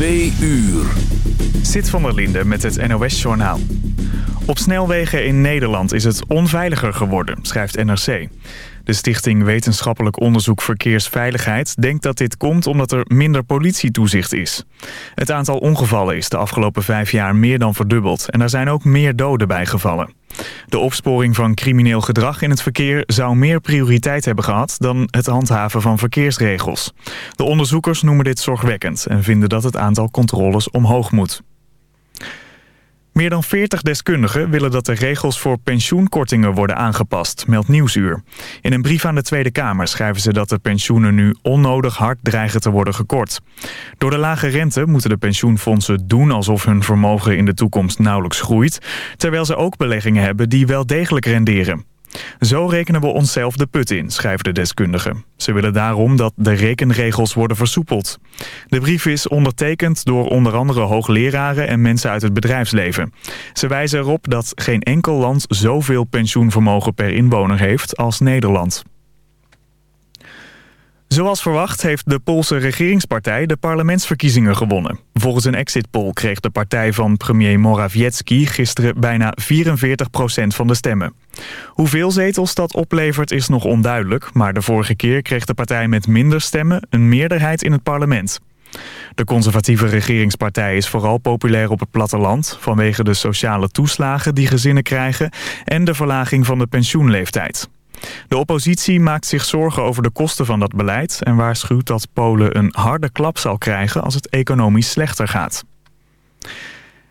Twee uur. Zit van der Linde met het NOS-journaal. Op snelwegen in Nederland is het onveiliger geworden, schrijft NRC. De Stichting Wetenschappelijk Onderzoek Verkeersveiligheid denkt dat dit komt omdat er minder politietoezicht is. Het aantal ongevallen is de afgelopen vijf jaar meer dan verdubbeld en er zijn ook meer doden bijgevallen. De opsporing van crimineel gedrag in het verkeer zou meer prioriteit hebben gehad dan het handhaven van verkeersregels. De onderzoekers noemen dit zorgwekkend en vinden dat het aantal controles omhoog moet. Meer dan 40 deskundigen willen dat de regels voor pensioenkortingen worden aangepast, meldt Nieuwsuur. In een brief aan de Tweede Kamer schrijven ze dat de pensioenen nu onnodig hard dreigen te worden gekort. Door de lage rente moeten de pensioenfondsen doen alsof hun vermogen in de toekomst nauwelijks groeit, terwijl ze ook beleggingen hebben die wel degelijk renderen. Zo rekenen we onszelf de put in, schrijven de deskundigen. Ze willen daarom dat de rekenregels worden versoepeld. De brief is ondertekend door onder andere hoogleraren en mensen uit het bedrijfsleven. Ze wijzen erop dat geen enkel land zoveel pensioenvermogen per inwoner heeft als Nederland. Zoals verwacht heeft de Poolse regeringspartij de parlementsverkiezingen gewonnen. Volgens een exit poll kreeg de partij van premier Morawiecki gisteren bijna 44% van de stemmen. Hoeveel zetels dat oplevert is nog onduidelijk, maar de vorige keer kreeg de partij met minder stemmen een meerderheid in het parlement. De conservatieve regeringspartij is vooral populair op het platteland... vanwege de sociale toeslagen die gezinnen krijgen... en de verlaging van de pensioenleeftijd. De oppositie maakt zich zorgen over de kosten van dat beleid... en waarschuwt dat Polen een harde klap zal krijgen als het economisch slechter gaat.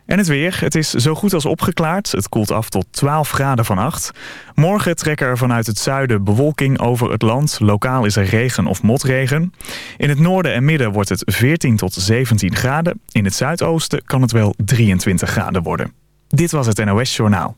En het weer. Het is zo goed als opgeklaard. Het koelt af tot 12 graden vannacht. Morgen trekken er vanuit het zuiden bewolking over het land. Lokaal is er regen of motregen. In het noorden en midden wordt het 14 tot 17 graden. In het zuidoosten kan het wel 23 graden worden. Dit was het NOS Journaal.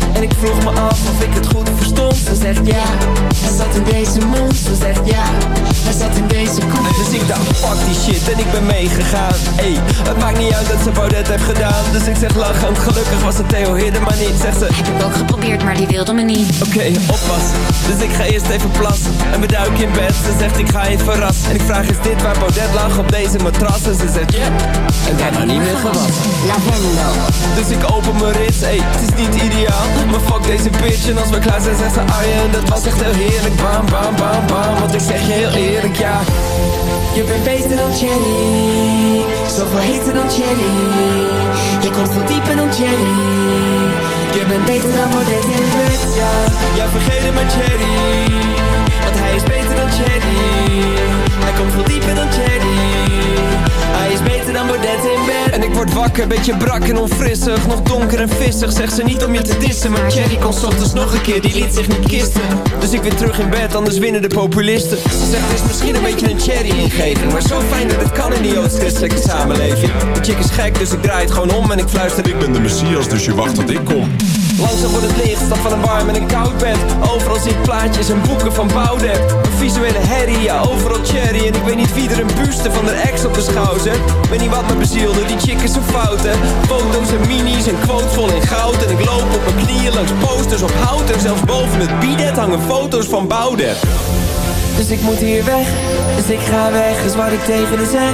En ik vroeg me af of ik het goed verstond Ze zegt ja, hij zat in deze mond Ze zegt ja, hij zat in deze koek Dus ik dacht fuck die shit en ik ben meegegaan Ey, het maakt niet uit dat ze Baudet heeft gedaan Dus ik zeg lachend, gelukkig was het Theo Hidde maar niet Zegt ze, Heb ik ook geprobeerd, maar die wilde me niet Oké, oppassen. Dus ik ga eerst even plassen. En we duiken in bed. Ze zegt ik ga je verrassen. En ik vraag is dit waar Baudet lag op deze matras? En ze zegt ja. En daarna niet meer gewassen. Lavendel Dus ik open mijn rits. Ey, het is niet ideaal. Maar fuck deze bitch. En als we klaar zijn zegt ze Arjen. Dat was echt heel heerlijk. Bam, bam, bam, bam. Want ik zeg je heel eerlijk ja. Je bent beter dan Jenny. Zoveel heter dan Jenny. Je komt veel dieper dan Jenny. Je bent beter dan Baudet in bed, ja. Ja, vergeet het maar Cherry. Want hij is beter dan Cherry. Hij komt veel dieper dan Cherry. Wakker, beetje brak en onfrissig. Nog donker en vissig, zegt ze niet om je te dissen. Maar Cherry kon ochtends nog een keer, die liet zich niet kisten. Dus ik weer terug in bed, anders winnen de populisten. Ze zegt het is misschien een beetje een Cherry ingeving. Maar zo fijn dat het kan in die joods-christelijke samenleving. De chick is gek, dus ik draai het gewoon om en ik fluister. Ik ben de Messias, dus je wacht tot ik kom. Langzaam wordt het licht, stap van een warm en een koud bed. Overal zie ik plaatjes en boeken van Boudewijn Een visuele herrie, ja overal cherry. En ik weet niet wie er een buste van de ex op de schouw zet Weet niet wat me bezielde, die chick is zo fout hè. Foto's en minis en quotes vol in goud. En ik loop op mijn knieën langs posters op hout. En zelfs boven het bidet hangen foto's van Boudewijn dus ik moet hier weg, dus ik ga weg, is wat ik tegen haar zeg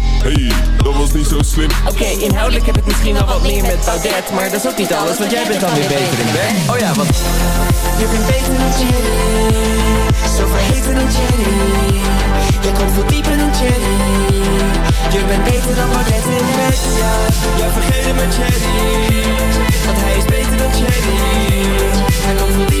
hey, dat was niet zo slim. Oké, inhoudelijk heb ik misschien wel wat meer met Baudet Maar dat is ook niet alles, want jij bent dan weer beter in bed Oh ja, want Je bent beter dan Jenny Zoveel heter dan Jenny Je komt veel dieper dan Jenny Je bent beter dan Baudet in bed, ja. Ja, vergeet maar Jenny Want hij is beter dan Jenny Hij komt veel dieper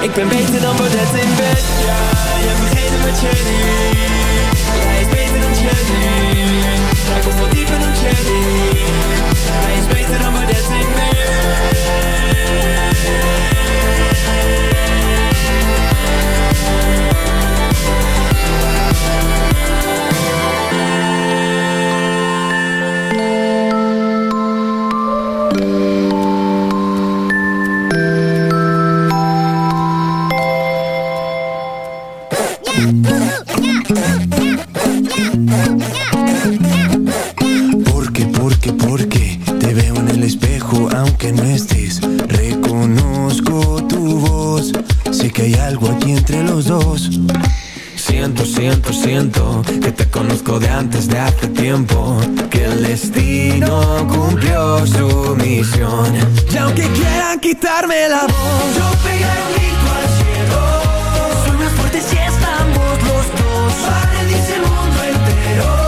Ik ben beter dan Baudet in bed. Ja, je vergeet het met Cherry Hij is beter dan Cherry Hij komt veel dieper dan Cherry Hij is beter dan Baudet in bed Siento, siento, que te conozco de antes de hace tiempo. Que el destino cumplió su misión. Y aunque quieran quitarme la voz, yo pegaré un grito al cielo. Soy más fuerte si estamos los dos. Paralice el mundo entero.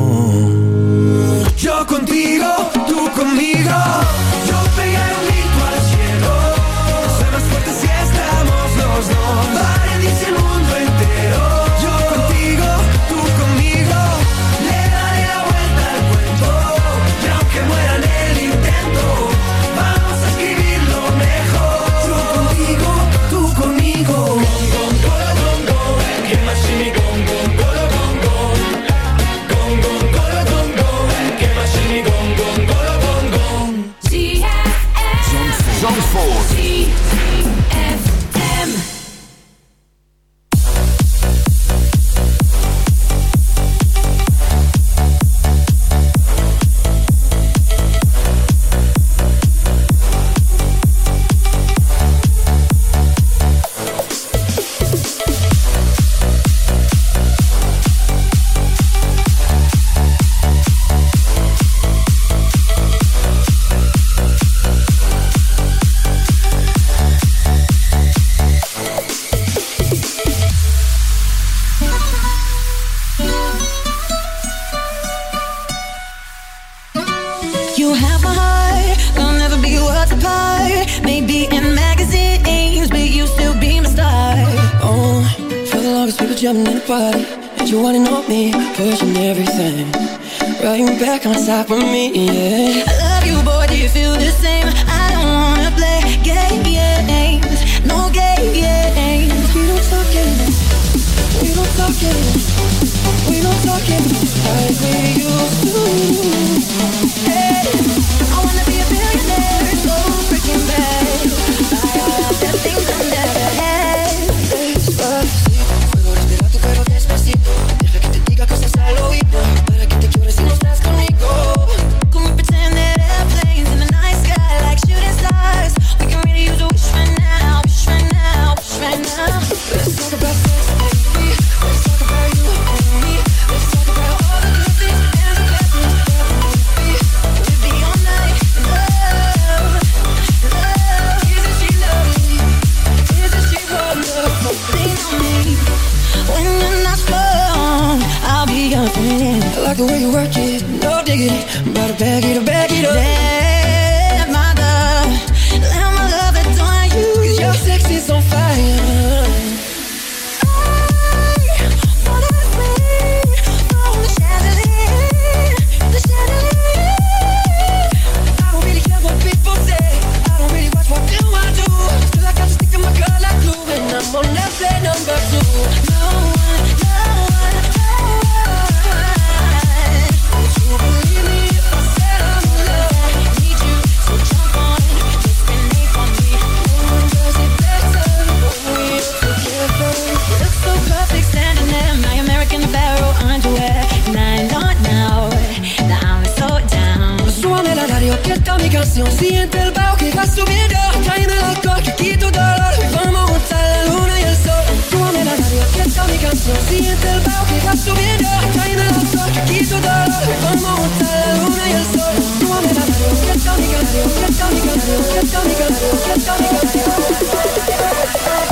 work it, no digging, but about to bag it up, bag.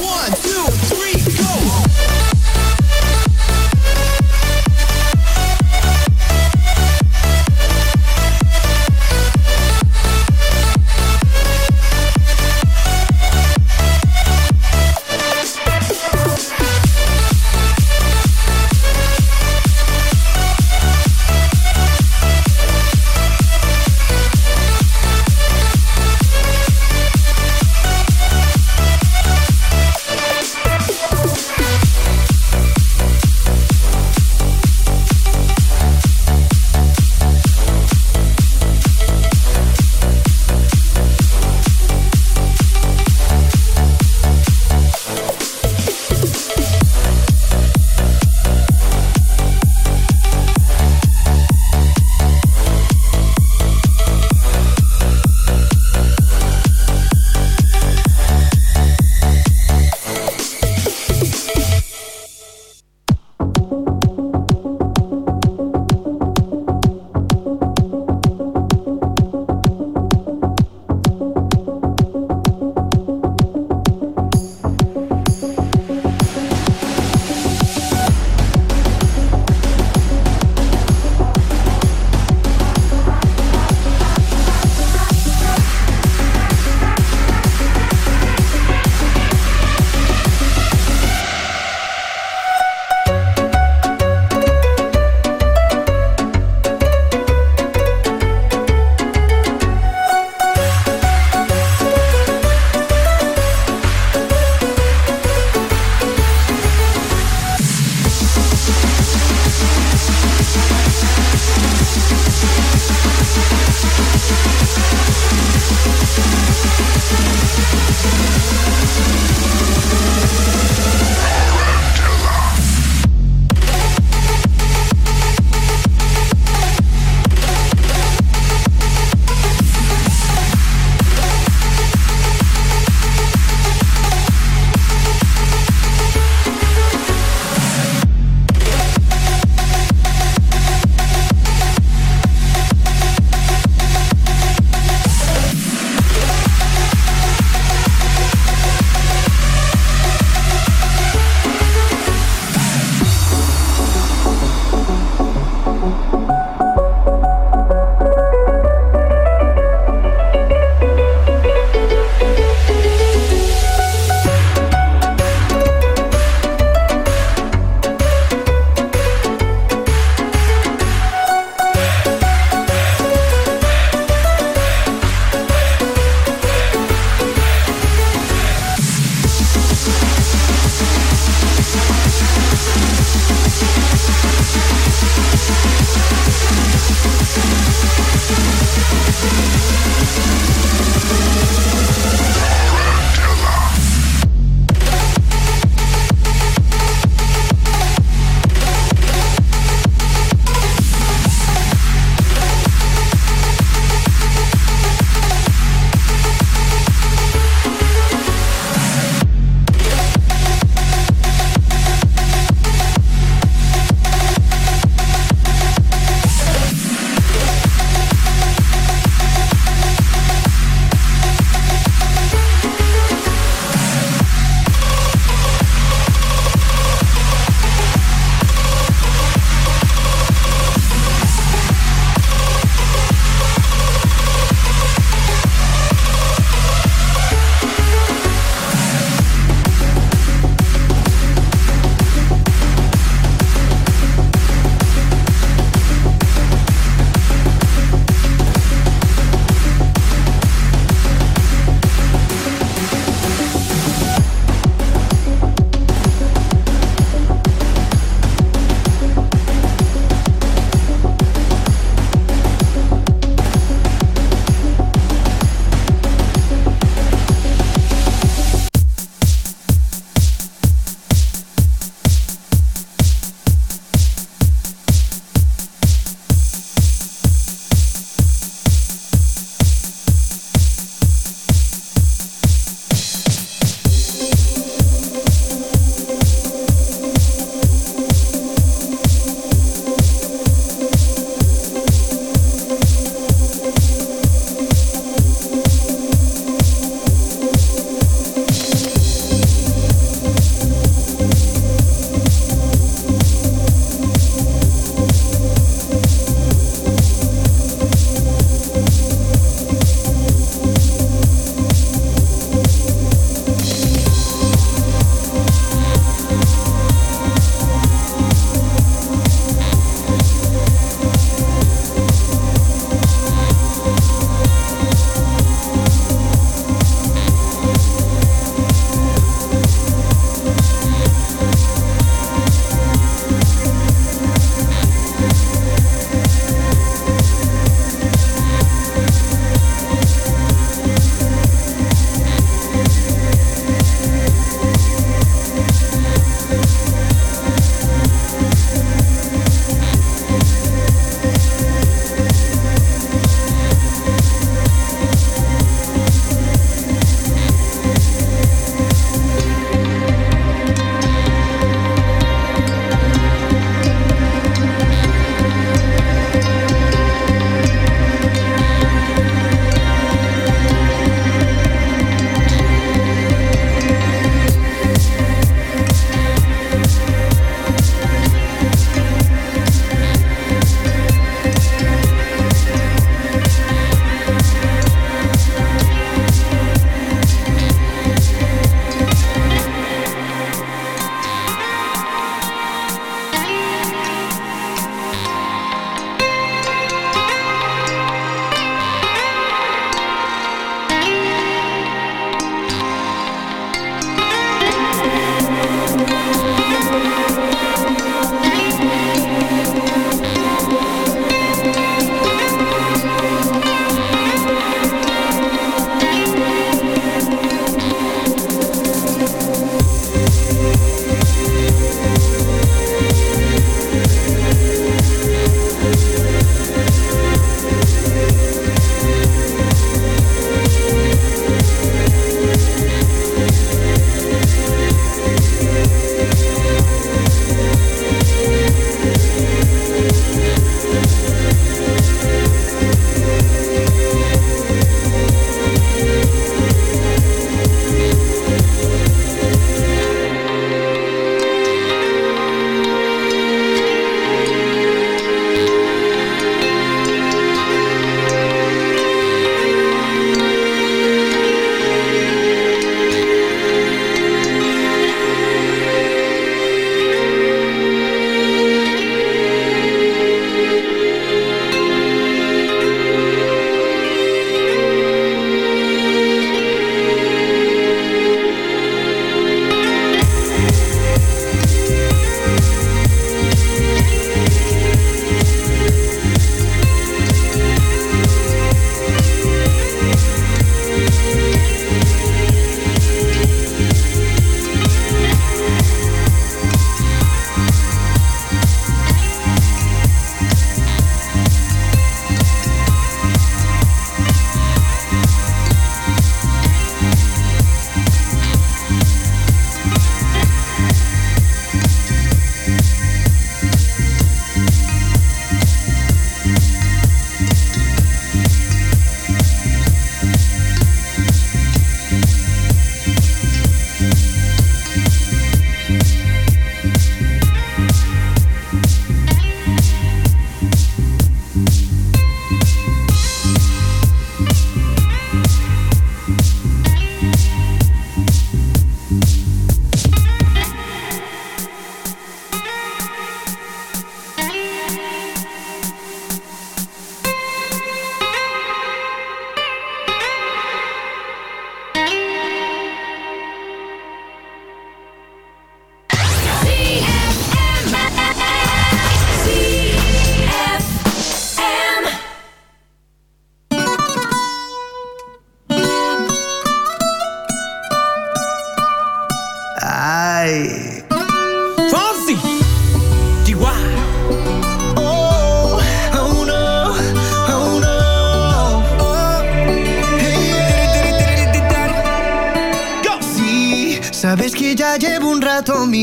One.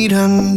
freedom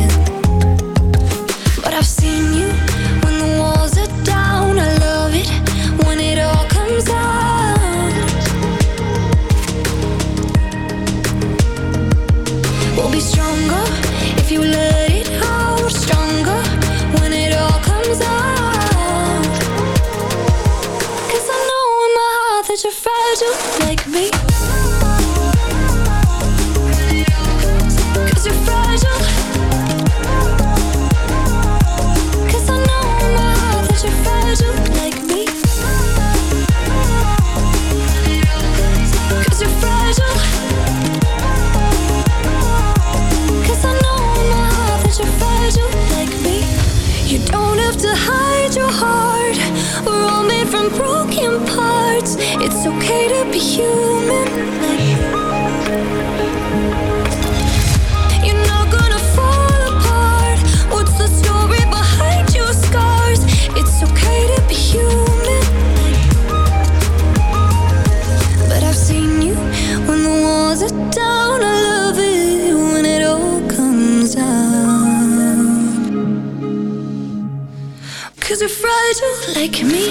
like me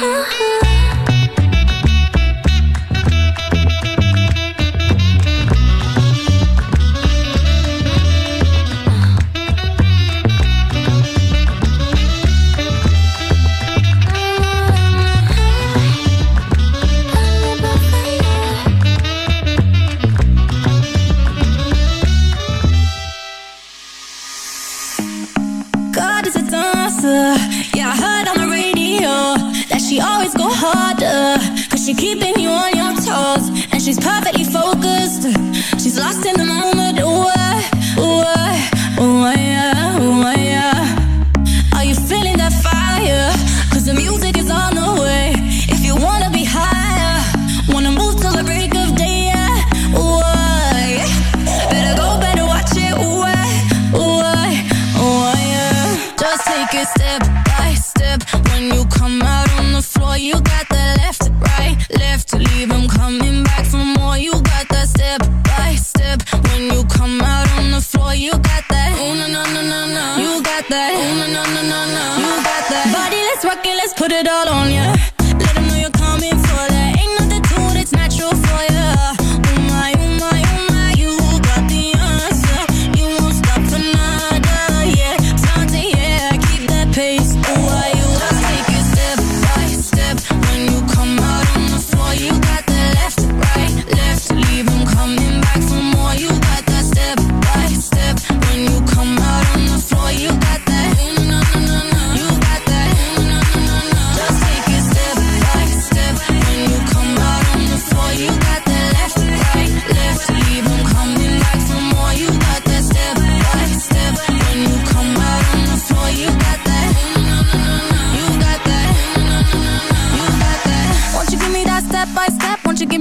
好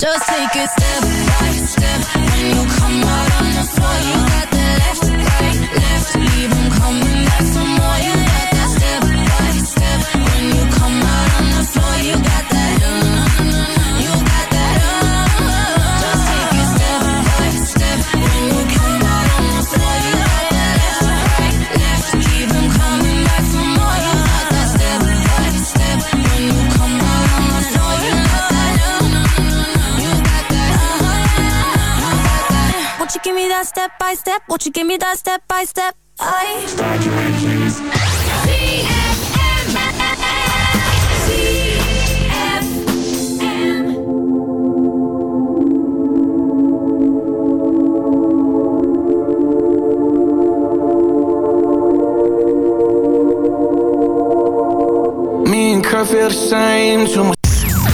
Just take a step that step by step? Won't you give me that step by step? I start.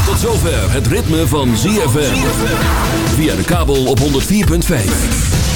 Tot zover het ritme van ZFM. Via de kabel op 104.5.